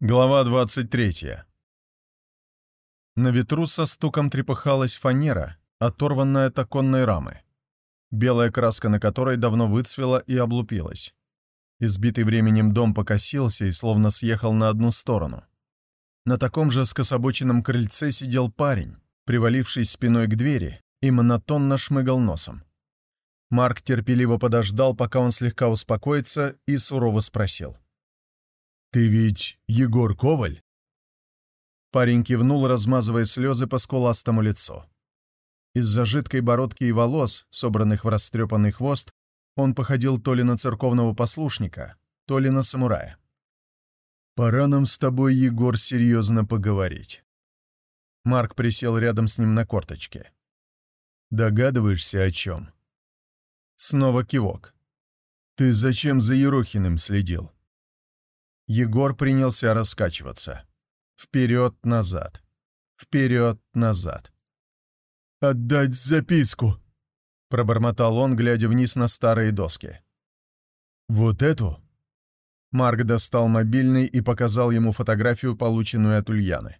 Глава 23. На ветру со стуком трепыхалась фанера, оторванная от оконной рамы, белая краска на которой давно выцвела и облупилась. Избитый временем дом покосился и словно съехал на одну сторону. На таком же скособоченном крыльце сидел парень, привалившись спиной к двери, и монотонно шмыгал носом. Марк терпеливо подождал, пока он слегка успокоится, и сурово спросил — «Ты ведь Егор Коваль?» Парень кивнул, размазывая слезы по скуластому лицу. Из-за жидкой бородки и волос, собранных в растрепанный хвост, он походил то ли на церковного послушника, то ли на самурая. «Пора нам с тобой, Егор, серьезно поговорить». Марк присел рядом с ним на корточке. «Догадываешься, о чем?» Снова кивок. «Ты зачем за Ерохиным следил?» Егор принялся раскачиваться. Вперед-назад. Вперед-назад. «Отдать записку!» — пробормотал он, глядя вниз на старые доски. «Вот эту?» Марк достал мобильный и показал ему фотографию, полученную от Ульяны.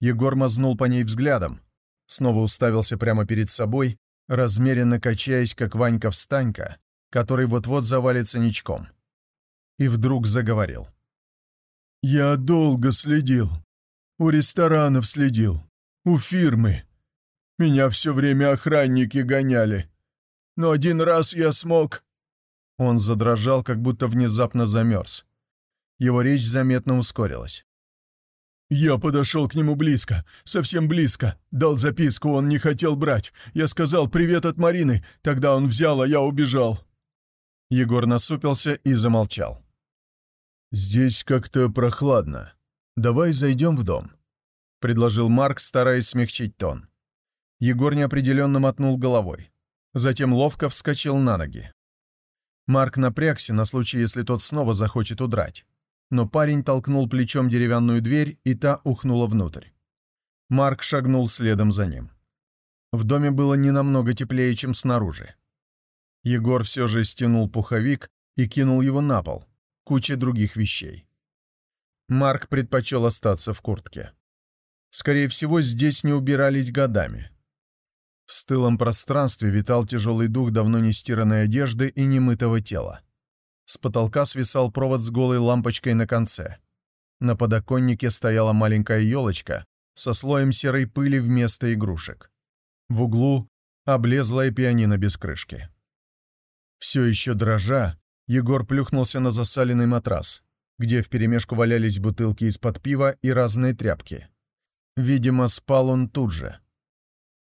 Егор мазнул по ней взглядом, снова уставился прямо перед собой, размеренно качаясь, как Ванька-встанька, который вот-вот завалится ничком. И вдруг заговорил. Я долго следил. У ресторанов следил. У фирмы. Меня все время охранники гоняли. Но один раз я смог...» Он задрожал, как будто внезапно замерз. Его речь заметно ускорилась. «Я подошел к нему близко, совсем близко. Дал записку, он не хотел брать. Я сказал «Привет от Марины», тогда он взял, а я убежал». Егор насупился и замолчал. «Здесь как-то прохладно. Давай зайдем в дом», — предложил Марк, стараясь смягчить тон. Егор неопределенно мотнул головой. Затем ловко вскочил на ноги. Марк напрягся на случай, если тот снова захочет удрать. Но парень толкнул плечом деревянную дверь, и та ухнула внутрь. Марк шагнул следом за ним. В доме было не намного теплее, чем снаружи. Егор все же стянул пуховик и кинул его на пол, куча других вещей. Марк предпочел остаться в куртке. Скорее всего, здесь не убирались годами. В стылом пространстве витал тяжелый дух давно не стиранной одежды и немытого тела. С потолка свисал провод с голой лампочкой на конце. На подоконнике стояла маленькая елочка со слоем серой пыли вместо игрушек. В углу — облезлая пианино без крышки. Все еще дрожа, Егор плюхнулся на засаленный матрас, где вперемешку валялись бутылки из-под пива и разные тряпки. Видимо, спал он тут же.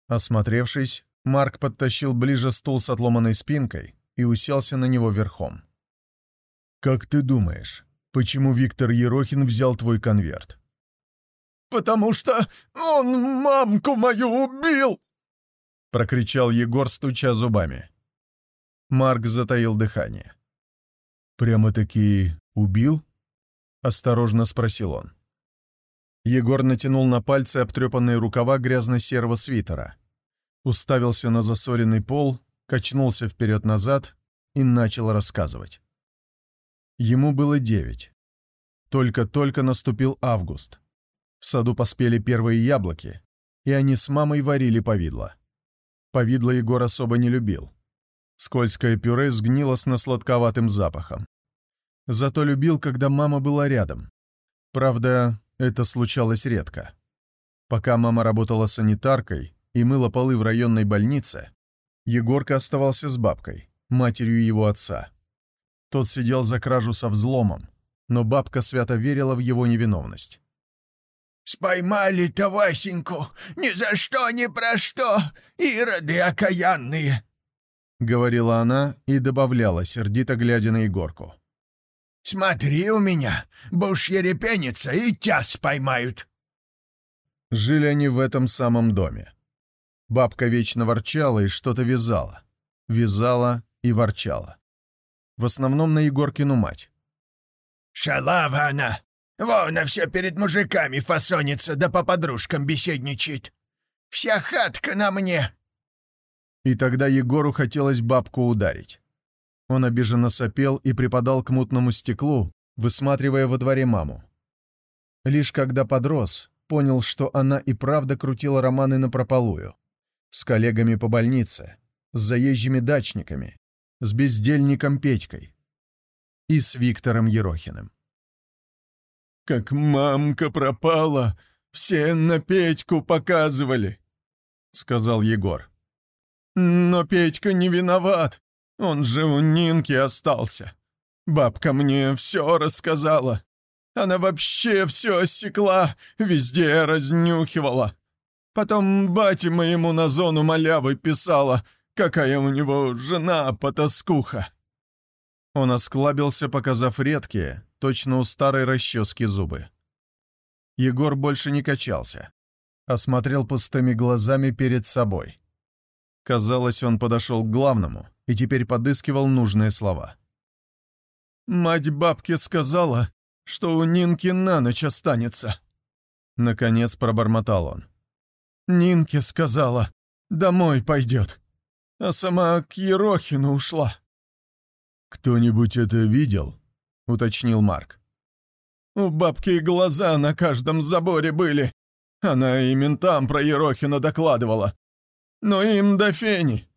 Осмотревшись, Марк подтащил ближе стул с отломанной спинкой и уселся на него верхом. «Как ты думаешь, почему Виктор Ерохин взял твой конверт?» «Потому что он мамку мою убил!» — прокричал Егор, стуча зубами. Марк затаил дыхание. «Прямо-таки убил?» — осторожно спросил он. Егор натянул на пальцы обтрепанные рукава грязно-серого свитера, уставился на засоренный пол, качнулся вперед-назад и начал рассказывать. Ему было девять. Только-только наступил август. В саду поспели первые яблоки, и они с мамой варили повидло. Повидло Егор особо не любил. Скользкое пюре сгнило с насладковатым запахом. Зато любил, когда мама была рядом. Правда, это случалось редко. Пока мама работала санитаркой и мыла полы в районной больнице, Егорка оставался с бабкой, матерью его отца. Тот сидел за кражу со взломом, но бабка свято верила в его невиновность. «Споймали-то Васеньку! Ни за что, ни про что! Ироды окаянные!» — говорила она и добавляла, сердито глядя на Егорку. «Смотри у меня, будешь ерепениться, и тебя споймают!» Жили они в этом самом доме. Бабка вечно ворчала и что-то вязала. Вязала и ворчала. В основном на Егоркину мать. «Шалава она! Вон, все перед мужиками фасонится, да по подружкам беседничает. Вся хатка на мне!» И тогда Егору хотелось бабку ударить. Он обиженно сопел и припадал к мутному стеклу, высматривая во дворе маму. Лишь когда подрос, понял, что она и правда крутила романы напропалую. С коллегами по больнице, с заезжими дачниками, с бездельником Петькой и с Виктором Ерохиным. «Как мамка пропала, все на Петьку показывали», — сказал Егор. «Но Петька не виноват, он же у Нинки остался. Бабка мне все рассказала. Она вообще все осекла, везде разнюхивала. Потом бате моему на зону малявы писала, какая у него жена потаскуха». Он осклабился, показав редкие, точно у старой расчески зубы. Егор больше не качался, осмотрел пустыми глазами перед собой. Казалось, он подошел к главному и теперь подыскивал нужные слова. «Мать бабки сказала, что у Нинки на ночь останется». Наконец пробормотал он. «Нинке сказала, домой пойдет, а сама к Ерохину ушла». «Кто-нибудь это видел?» — уточнил Марк. «У бабки глаза на каждом заборе были. Она и ментам про Ерохина докладывала. Но им до фени.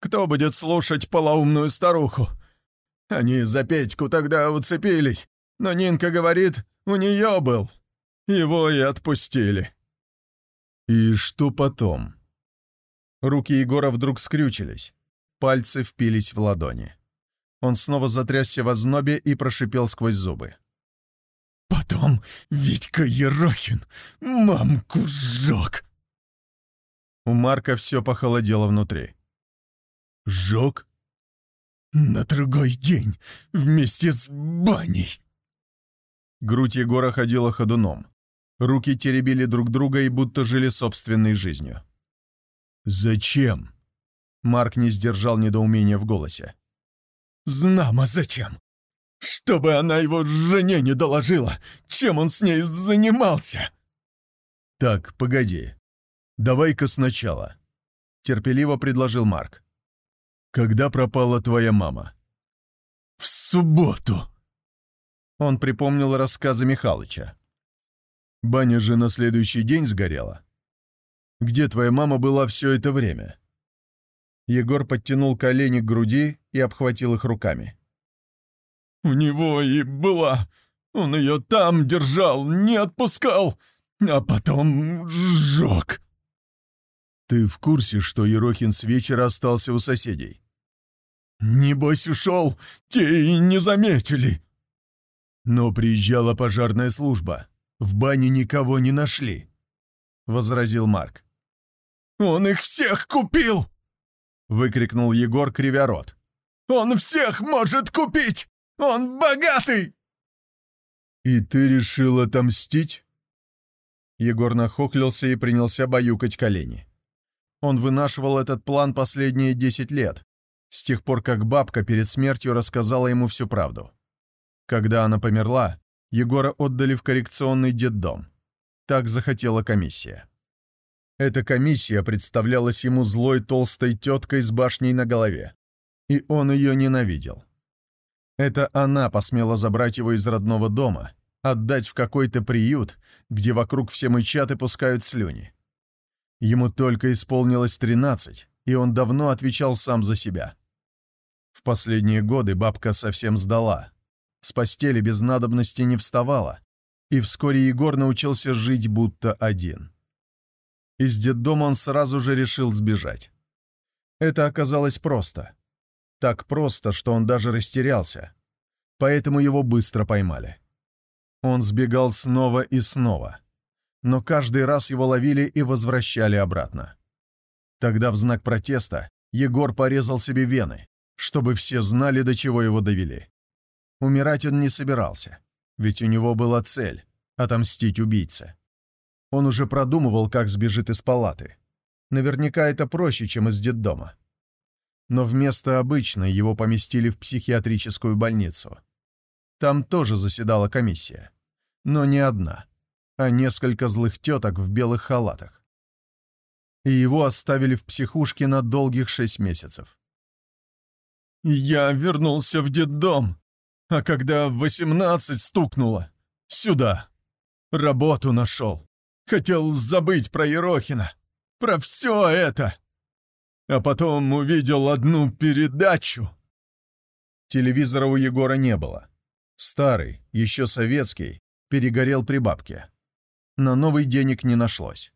Кто будет слушать полоумную старуху? Они за Петьку тогда уцепились, но Нинка говорит, у нее был. Его и отпустили». «И что потом?» Руки Егора вдруг скрючились, пальцы впились в ладони. Он снова затрясся в ознобе и прошипел сквозь зубы. «Потом Витька Ерохин мамку сжег!» У Марка все похолодело внутри. «Сжег?» «На другой день, вместе с баней!» Грудь Егора ходила ходуном. Руки теребили друг друга и будто жили собственной жизнью. «Зачем?» Марк не сдержал недоумения в голосе. Знамо зачем. Чтобы она его жене не доложила, чем он с ней занимался. Так, погоди. Давай-ка сначала. Терпеливо предложил Марк. Когда пропала твоя мама? В субботу. Он припомнил рассказы Михалыча. Баня же на следующий день сгорела. Где твоя мама была все это время? Егор подтянул колени к груди и обхватил их руками. «У него и была. Он ее там держал, не отпускал, а потом сжег». «Ты в курсе, что Ерохин с вечера остался у соседей?» «Небось ушел, те и не заметили». «Но приезжала пожарная служба. В бане никого не нашли», — возразил Марк. «Он их всех купил!» выкрикнул Егор, кривя рот. «Он всех может купить! Он богатый!» «И ты решил отомстить?» Егор нахохлился и принялся баюкать колени. Он вынашивал этот план последние десять лет, с тех пор, как бабка перед смертью рассказала ему всю правду. Когда она померла, Егора отдали в коррекционный детдом. Так захотела комиссия. Эта комиссия представлялась ему злой толстой теткой с башней на голове. И он ее ненавидел. Это она посмела забрать его из родного дома, отдать в какой-то приют, где вокруг все мычат и пускают слюни. Ему только исполнилось 13, и он давно отвечал сам за себя. В последние годы бабка совсем сдала. С постели без надобности не вставала, и вскоре Егор научился жить будто один. Из детдома он сразу же решил сбежать. Это оказалось просто. Так просто, что он даже растерялся. Поэтому его быстро поймали. Он сбегал снова и снова. Но каждый раз его ловили и возвращали обратно. Тогда в знак протеста Егор порезал себе вены, чтобы все знали, до чего его довели. Умирать он не собирался, ведь у него была цель — отомстить убийце. Он уже продумывал, как сбежит из палаты. Наверняка это проще, чем из детдома. Но вместо обычной его поместили в психиатрическую больницу. Там тоже заседала комиссия. Но не одна, а несколько злых теток в белых халатах. И его оставили в психушке на долгих шесть месяцев. «Я вернулся в детдом, а когда восемнадцать стукнуло, сюда», Работу нашел. Хотел забыть про Ерохина. Про все это. А потом увидел одну передачу. Телевизора у Егора не было. Старый, еще советский, перегорел при бабке. На новый денег не нашлось.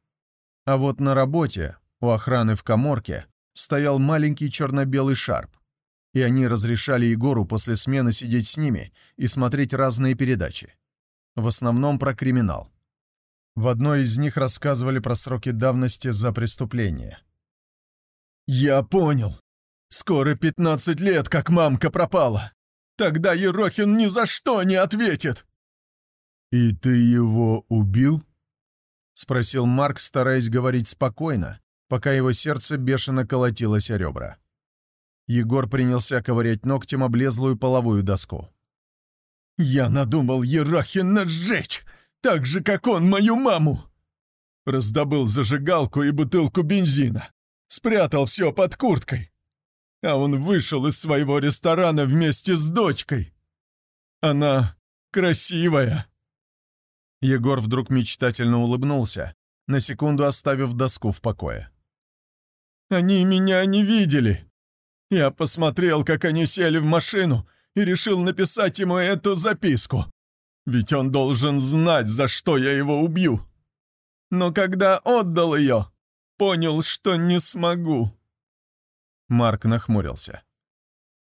А вот на работе, у охраны в коморке, стоял маленький черно-белый шарп, и они разрешали Егору после смены сидеть с ними и смотреть разные передачи. В основном про криминал. В одной из них рассказывали про сроки давности за преступление. «Я понял. Скоро 15 лет, как мамка пропала. Тогда Ерохин ни за что не ответит!» «И ты его убил?» — спросил Марк, стараясь говорить спокойно, пока его сердце бешено колотилось о ребра. Егор принялся ковырять ногтем облезлую половую доску. «Я надумал Ерохина сжечь, так же, как он мою маму!» Раздобыл зажигалку и бутылку бензина, спрятал все под курткой, а он вышел из своего ресторана вместе с дочкой. Она красивая. Егор вдруг мечтательно улыбнулся, на секунду оставив доску в покое. «Они меня не видели. Я посмотрел, как они сели в машину, и решил написать ему эту записку. Ведь он должен знать, за что я его убью. Но когда отдал ее, понял, что не смогу». Марк нахмурился.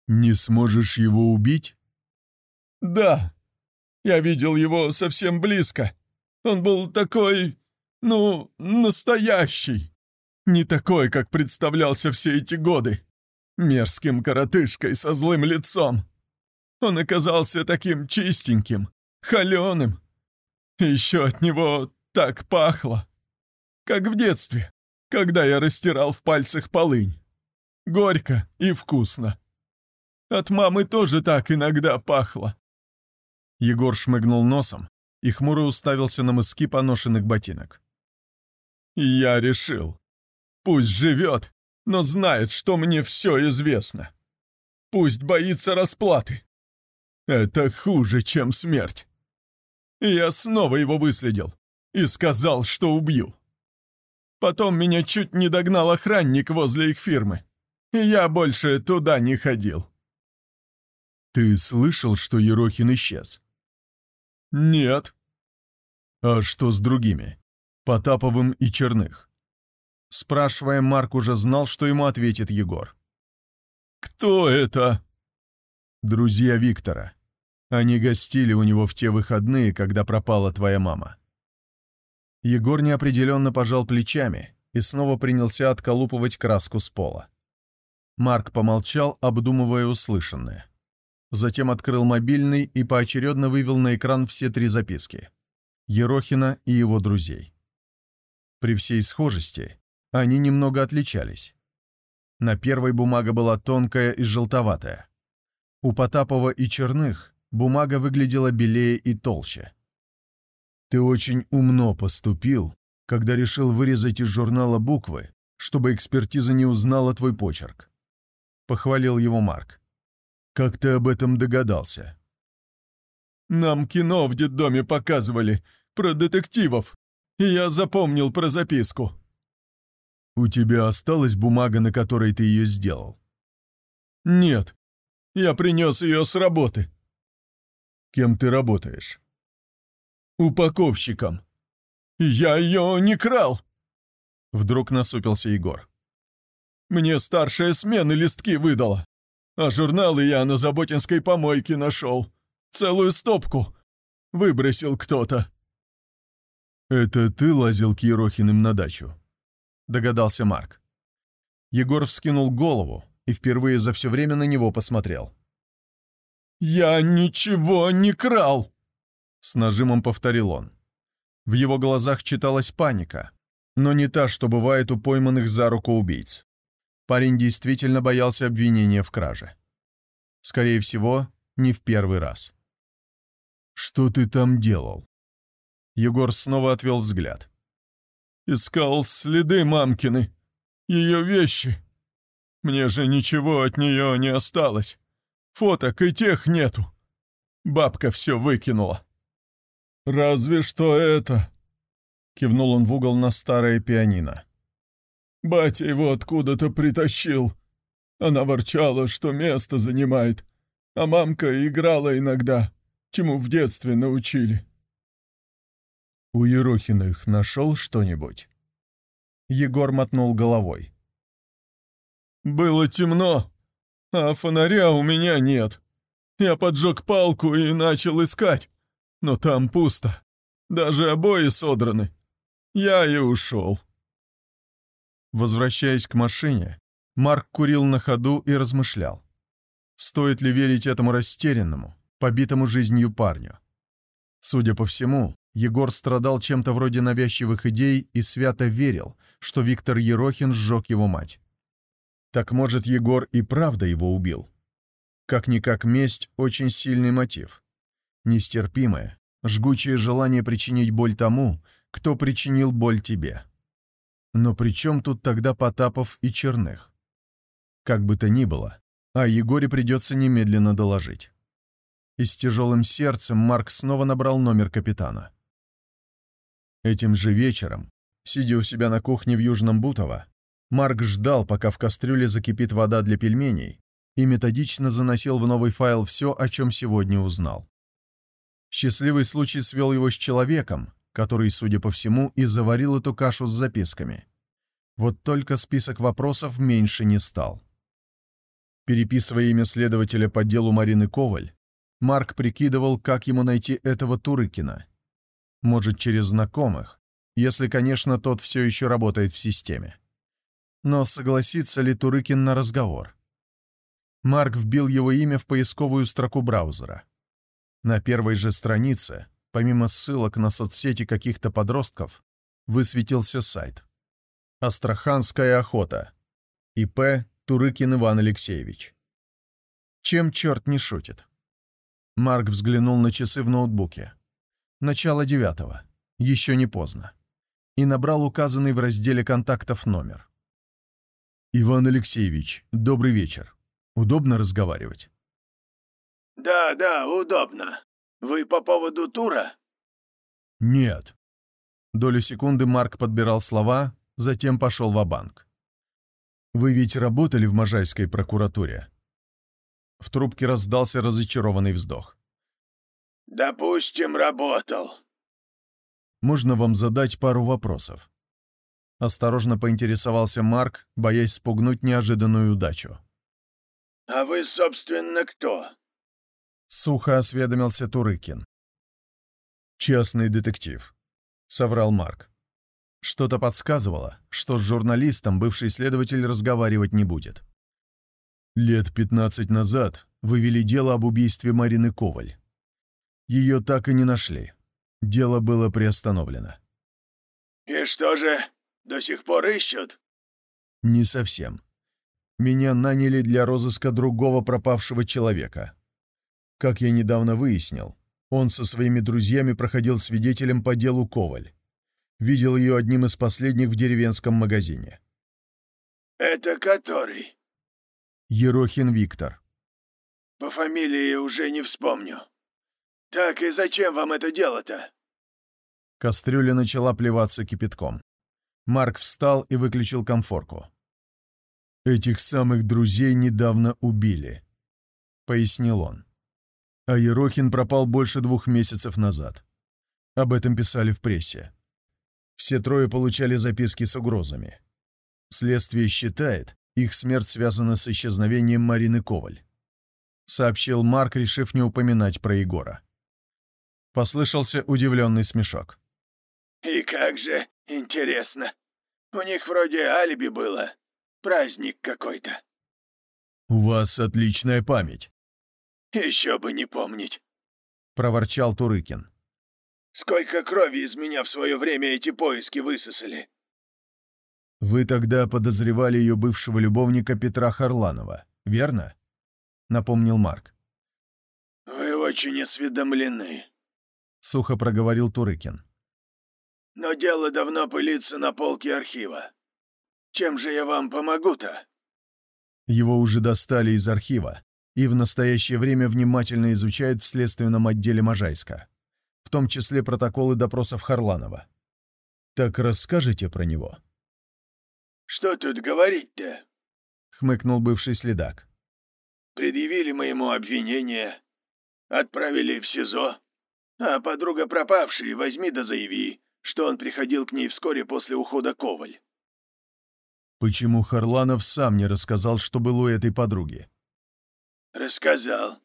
«Не сможешь его убить?» «Да. Я видел его совсем близко. Он был такой, ну, настоящий. Не такой, как представлялся все эти годы. Мерзким коротышкой со злым лицом. Он оказался таким чистеньким, холеным. Еще от него так пахло. Как в детстве, когда я растирал в пальцах полынь. Горько и вкусно. От мамы тоже так иногда пахло. Егор шмыгнул носом и хмуро уставился на мыски поношенных ботинок. «Я решил. Пусть живет, но знает, что мне все известно. Пусть боится расплаты. Это хуже, чем смерть. я снова его выследил и сказал, что убью. Потом меня чуть не догнал охранник возле их фирмы и я больше туда не ходил». «Ты слышал, что Ерохин исчез?» «Нет». «А что с другими? Потаповым и Черных?» Спрашивая, Марк уже знал, что ему ответит Егор. «Кто это?» «Друзья Виктора. Они гостили у него в те выходные, когда пропала твоя мама». Егор неопределенно пожал плечами и снова принялся отколупывать краску с пола. Марк помолчал, обдумывая услышанное. Затем открыл мобильный и поочередно вывел на экран все три записки. Ерохина и его друзей. При всей схожести они немного отличались. На первой бумага была тонкая и желтоватая. У Потапова и Черных бумага выглядела белее и толще. «Ты очень умно поступил, когда решил вырезать из журнала буквы, чтобы экспертиза не узнала твой почерк. — похвалил его Марк. «Как ты об этом догадался?» «Нам кино в детдоме показывали, про детективов, и я запомнил про записку». «У тебя осталась бумага, на которой ты ее сделал?» «Нет, я принес ее с работы». «Кем ты работаешь?» «Упаковщиком. Я ее не крал!» Вдруг насупился Егор. Мне старшая смена листки выдала. А журналы я на Заботинской помойке нашел. Целую стопку. Выбросил кто-то. «Это ты лазил к Ерохиным на дачу?» — догадался Марк. Егор вскинул голову и впервые за все время на него посмотрел. «Я ничего не крал!» — с нажимом повторил он. В его глазах читалась паника, но не та, что бывает у пойманных за руку убийц. Парень действительно боялся обвинения в краже. Скорее всего, не в первый раз. «Что ты там делал?» Егор снова отвел взгляд. «Искал следы мамкины. Ее вещи. Мне же ничего от нее не осталось. Фоток и тех нету. Бабка все выкинула». «Разве что это!» — кивнул он в угол на старое пианино. «Батя его откуда-то притащил. Она ворчала, что место занимает, а мамка играла иногда, чему в детстве научили». «У Ерохиных нашел что-нибудь?» Егор мотнул головой. «Было темно, а фонаря у меня нет. Я поджег палку и начал искать, но там пусто. Даже обои содраны. Я и ушел». Возвращаясь к машине, Марк курил на ходу и размышлял. Стоит ли верить этому растерянному, побитому жизнью парню? Судя по всему, Егор страдал чем-то вроде навязчивых идей и свято верил, что Виктор Ерохин сжег его мать. Так может, Егор и правда его убил? Как-никак месть — очень сильный мотив. Нестерпимое, жгучее желание причинить боль тому, кто причинил боль тебе. Но при чем тут тогда Потапов и Черных? Как бы то ни было, а Егоре придется немедленно доложить. И с тяжелым сердцем Марк снова набрал номер капитана. Этим же вечером, сидя у себя на кухне в Южном Бутово, Марк ждал, пока в кастрюле закипит вода для пельменей, и методично заносил в новый файл все, о чем сегодня узнал. Счастливый случай свел его с человеком, который, судя по всему, и заварил эту кашу с записками. Вот только список вопросов меньше не стал. Переписывая имя следователя по делу Марины Коваль, Марк прикидывал, как ему найти этого Турыкина может, через знакомых, если, конечно, тот все еще работает в системе. Но согласится ли Турыкин на разговор? Марк вбил его имя в поисковую строку браузера. На первой же странице, помимо ссылок на соцсети каких-то подростков, высветился сайт. «Астраханская охота». ИП Турыкин Иван Алексеевич. Чем черт не шутит? Марк взглянул на часы в ноутбуке. Начало девятого. Еще не поздно. И набрал указанный в разделе контактов номер. «Иван Алексеевич, добрый вечер. Удобно разговаривать?» «Да, да, удобно. Вы по поводу тура?» «Нет». Долю секунды Марк подбирал слова, затем пошел в банк «Вы ведь работали в Можайской прокуратуре?» В трубке раздался разочарованный вздох. «Допустим, работал». «Можно вам задать пару вопросов?» Осторожно поинтересовался Марк, боясь спугнуть неожиданную удачу. «А вы, собственно, кто?» Сухо осведомился Турыкин. «Частный детектив», — соврал Марк. Что-то подсказывало, что с журналистом бывший следователь разговаривать не будет. «Лет пятнадцать назад вы вели дело об убийстве Марины Коваль. Ее так и не нашли. Дело было приостановлено. «И что же, до сих пор ищут?» «Не совсем. Меня наняли для розыска другого пропавшего человека. Как я недавно выяснил, он со своими друзьями проходил свидетелем по делу Коваль. Видел ее одним из последних в деревенском магазине». «Это который?» «Ерохин Виктор». «По фамилии уже не вспомню». «Так и зачем вам это дело-то?» Кастрюля начала плеваться кипятком. Марк встал и выключил комфорку. «Этих самых друзей недавно убили», — пояснил он. А Ерохин пропал больше двух месяцев назад. Об этом писали в прессе. Все трое получали записки с угрозами. Следствие считает, их смерть связана с исчезновением Марины Коваль. Сообщил Марк, решив не упоминать про Егора. Послышался удивленный смешок. «И как же, интересно. У них вроде алиби было. Праздник какой-то». «У вас отличная память». «Еще бы не помнить», — проворчал Турыкин. «Сколько крови из меня в свое время эти поиски высосали». «Вы тогда подозревали ее бывшего любовника Петра Харланова, верно?» — напомнил Марк. «Вы очень осведомлены», сухо проговорил Турыкин. «Но дело давно пылится на полке архива. Чем же я вам помогу-то?» Его уже достали из архива и в настоящее время внимательно изучают в следственном отделе Можайска. в том числе протоколы допросов Харланова. Так расскажите про него. «Что тут говорить-то?» — хмыкнул бывший следак. «Предъявили моему обвинение, отправили в СИЗО, а подруга пропавшей возьми да заяви, что он приходил к ней вскоре после ухода Коваль». Почему Харланов сам не рассказал, что было у этой подруги? «Рассказал.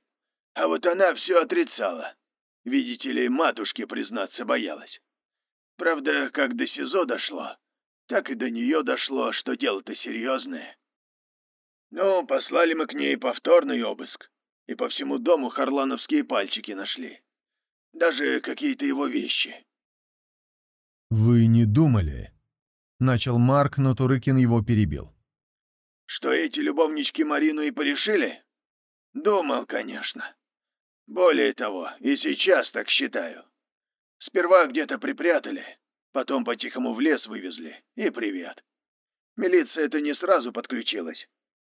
А вот она все отрицала. Видите ли, матушке признаться боялась. Правда, как до СИЗО дошло, так и до нее дошло, что дело-то серьезное. Ну, послали мы к ней повторный обыск, и по всему дому харлановские пальчики нашли. Даже какие-то его вещи. «Вы не думали?» — начал Марк, но Турыкин его перебил. «Что эти любовнички Марину и порешили?» «Думал, конечно. Более того, и сейчас так считаю. Сперва где-то припрятали, потом по-тихому в лес вывезли, и привет. Милиция это не сразу подключилась.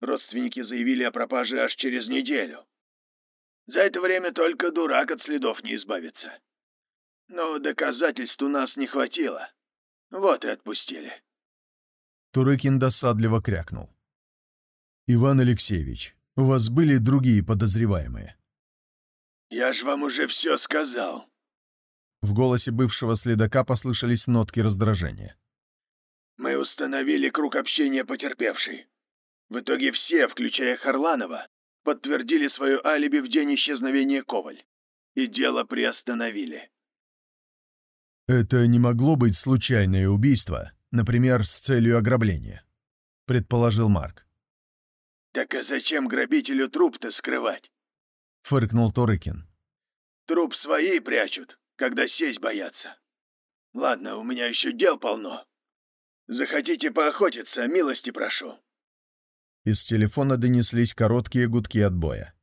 Родственники заявили о пропаже аж через неделю. За это время только дурак от следов не избавится. Но доказательств у нас не хватило. Вот и отпустили. Турыкин досадливо крякнул. «Иван Алексеевич, у вас были другие подозреваемые?» «Я ж вам уже все сказал». В голосе бывшего следака послышались нотки раздражения. «Мы установили круг общения потерпевшей. В итоге все, включая Харланова, подтвердили свое алиби в день исчезновения Коваль. И дело приостановили». «Это не могло быть случайное убийство, например, с целью ограбления», — предположил Марк. «Так а зачем грабителю труп-то скрывать? — фыркнул Торыкин. «Труп свои прячут, когда сесть боятся. Ладно, у меня еще дел полно. Захотите поохотиться, милости прошу». Из телефона донеслись короткие гудки отбоя.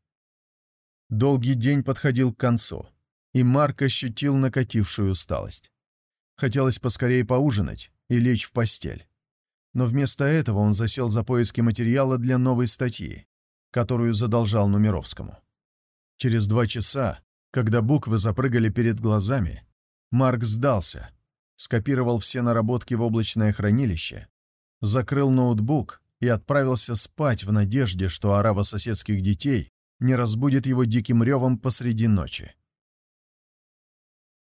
Долгий день подходил к концу, и Марк ощутил накатившую усталость. Хотелось поскорее поужинать и лечь в постель. Но вместо этого он засел за поиски материала для новой статьи, которую задолжал Нумеровскому. Через два часа, когда буквы запрыгали перед глазами, Марк сдался, скопировал все наработки в облачное хранилище, закрыл ноутбук и отправился спать в надежде, что орава соседских детей не разбудит его диким ревом посреди ночи.